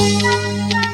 Música